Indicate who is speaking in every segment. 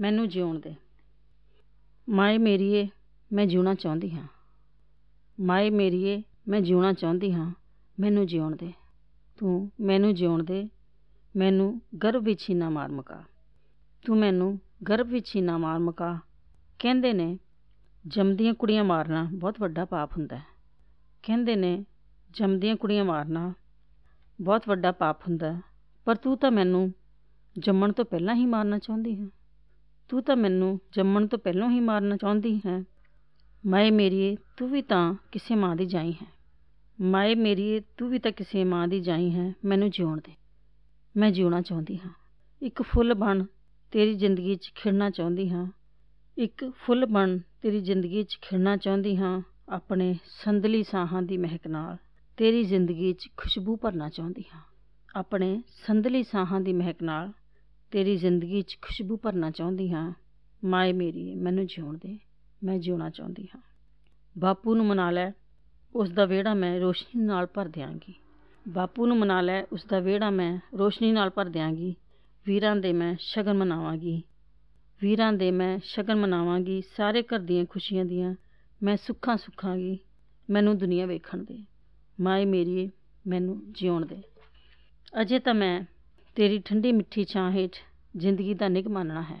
Speaker 1: ਮੈਨੂੰ ਜਿਉਣ ਦੇ। ਮਾਏ ਮੇਰੀਏ, ਮੈਂ ਜਿਉਣਾ ਚਾਹੁੰਦੀ ਹਾਂ। ਮਾਏ ਮੇਰੀਏ, ਮੈਂ ਜਿਉਣਾ ਚਾਹੁੰਦੀ ਹਾਂ, ਮੈਨੂੰ ਜਿਉਣ ਦੇ। ਤੂੰ ਮੈਨੂੰ ਜਿਉਣ ਦੇ, ਮੈਨੂੰ ਗਰਭ ਵਿੱਚ ਹੀ ਨਾ ਮਾਰ ਮਕਾ। ਤੂੰ ਮੈਨੂੰ ਗਰਭ ਵਿੱਚ ਹੀ ਨਾ ਮਾਰ ਮਕਾ। ਕਹਿੰਦੇ ਨੇ, ਜੰਮਦੀਆਂ ਕੁੜੀਆਂ ਮਾਰਨਾ ਬਹੁਤ ਵੱਡਾ ਪਾਪ ਹੁੰਦਾ ਹੈ। ਕਹਿੰਦੇ ਨੇ, ਜੰਮਦੀਆਂ ਕੁੜੀਆਂ ਮਾਰਨਾ ਬਹੁਤ ਵੱਡਾ ਪਾਪ ਹੁੰਦਾ ਪਰ ਤੂੰ ਤਾਂ ਮੈਨੂੰ ਜੰਮਣ ਤੋਂ ਪਹਿਲਾਂ ਹੀ ਮਾਰਨਾ ਚਾਹੁੰਦੀ ਹੈ। ਤੂੰ ਤਾਂ ਮੈਨੂੰ ਜੰਮਣ ਤੋਂ ਪਹਿਲਾਂ ਹੀ ਮਾਰਨਾ ਚਾਹੁੰਦੀ ਹੈ। ਮਾਏ ਮੇਰੀਏ, ਤੂੰ ਵੀ ਤਾਂ ਕਿਸੇ ਮਾਂ ਦੀ ਜਾਈ ਹੈ। ਮਾਏ ਮੇਰੀਏ, ਤੂੰ ਵੀ ਤਾਂ ਕਿਸੇ ਮਾਂ ਦੀ ਜਾਈ ਹੈ ਮੈਨੂੰ ਜਿਉਣ ਦੇ। ਮੈਂ ਜਿਉਣਾ ਚਾਹੁੰਦੀ ਹਾਂ। ਇੱਕ ਫੁੱਲ ਬਣ ਤੇਰੀ ਜ਼ਿੰਦਗੀ 'ਚ ਖਿੜਨਾ ਚਾਹੁੰਦੀ ਹਾਂ। ਇੱਕ ਫੁੱਲ ਬਣ ਤੇਰੀ ਜ਼ਿੰਦਗੀ 'ਚ ਖਿੜਨਾ ਚਾਹੁੰਦੀ ਹਾਂ ਆਪਣੇ ਸੰਦਲੀ ਸਾਹਾਂ ਦੀ ਮਹਿਕ ਨਾਲ। ਤੇਰੀ ਜ਼ਿੰਦਗੀ 'ਚ ਖੁਸ਼ਬੂ ਭਰਨਾ ਚਾਹੁੰਦੀ ਹਾਂ। ਆਪਣੇ ਸੰਦਲੀ ਸਾਹਾਂ ਦੀ ਮਹਿਕ ਨਾਲ ਤੇਰੀ ਜ਼ਿੰਦਗੀ 'ਚ ਖੁਸ਼ਬੂ ਭਰਨਾ ਚਾਹੁੰਦੀ ਹਾਂ। ਮਾਏ ਮੇਰੀ, ਮੈਨੂੰ ਜਿਉਣ ਦੇ। ਮੈਂ ਜਿਉਣਾ ਚਾਹੁੰਦੀ ਹਾਂ। ਬਾਪੂ ਨੂੰ ਮਨਾ ਲੈ, ਉਸ ਦਾ ਵਿਹੜਾ ਮੈਂ ਰੋਸ਼ਨੀ ਨਾਲ ਭਰ ਦਿਆਂਗੀ। ਬਾਪੂ ਨੂੰ ਮਨਾ ਲੈ, ਉਸ ਦਾ ਵਿਹੜਾ ਮੈਂ ਰੋਸ਼ਨੀ ਨਾਲ ਭਰ ਦਿਆਂਗੀ। ਵੀਰਾਂ ਦੇ ਮੈਂ ਸ਼ਗਨ ਮਨਾਵਾਂਗੀ। ਵੀਰਾਂ ਦੇ ਮੈਂ ਸ਼ਗਨ ਮਨਾਵਾਂਗੀ। ਸਾਰੇ ਘਰ ਦੀਆਂ ਖੁਸ਼ੀਆਂ ਦੀਆਂ ਮੈਂ ਸੁੱਖਾਂ ਸੁੱਖਾਂਗੀ। ਮੈਨੂੰ ਦੁਨੀਆ ਵੇਖਣ ਦੇ। ਮਾਏ ਮੇਰੀਏ ਮੈਨੂੰ ਜਿਉਣ ਦੇ। ਅਜੇ ਤਾਂ ਮੈਂ ਤੇਰੀ ਠੰਡੀ ਮਿੱਠੀ ਛਾਂ ਹੇਠ ਜ਼ਿੰਦਗੀ ਦਾ ਨਿੱਘ ਮੰਨਣਾ ਹੈ।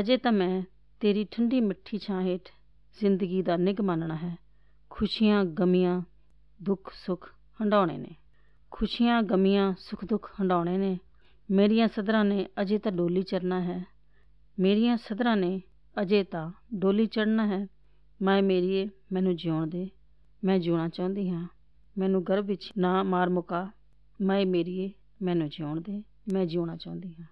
Speaker 1: ਅਜੇ ਤਾਂ ਮੈਂ ਤੇਰੀ ਠੰਡੀ ਮਿੱਠੀ ਛਾਂ ਹੇਠ ਜ਼ਿੰਦਗੀ ਦਾ ਨਿੱਘ ਮੰਨਣਾ ਹੈ। ਖੁਸ਼ੀਆਂ, ਗਮੀਆਂ, ਦੁੱਖ, ਸੁੱਖ ਹੰਡਾਉਣੇ ਨੇ। ਖੁਸ਼ੀਆਂ, ਗਮੀਆਂ, ਸੁੱਖ, ਦੁੱਖ ਹੰਡਾਉਣੇ ਨੇ। ਮੇਰੀਆਂ ਸਦਰਾਂ ਨੇ ਅਜੇ ਤਾਂ ਡੋਲੀ ਚੜਨਾ ਹੈ। ਮੇਰੀਆਂ ਸਦਰਾਂ ਨੇ ਅਜੇ ਤਾਂ ਡੋਲੀ ਚੜਨਾ ਹੈ। ਮੈਂ ਮੇਰੀਏ, ਮੈਨੂੰ ਜਿਉਣ ਦੇ। ਮੈਂ ਜਿਉਣਾ ਚਾਹੁੰਦੀ ਹਾਂ। ਮੈਨੂੰ ਗਰਭ ਵਿੱਚ ਨਾ ਮਾਰ ਮੁਕਾ। ਮੈਂ ਮੇਰੀਏ, ਮੈਨੂੰ ਜਿਉਣ ਦੇ। ਮੈਂ ਜਿਉਣਾ ਚਾਹੁੰਦੀ ਹਾਂ।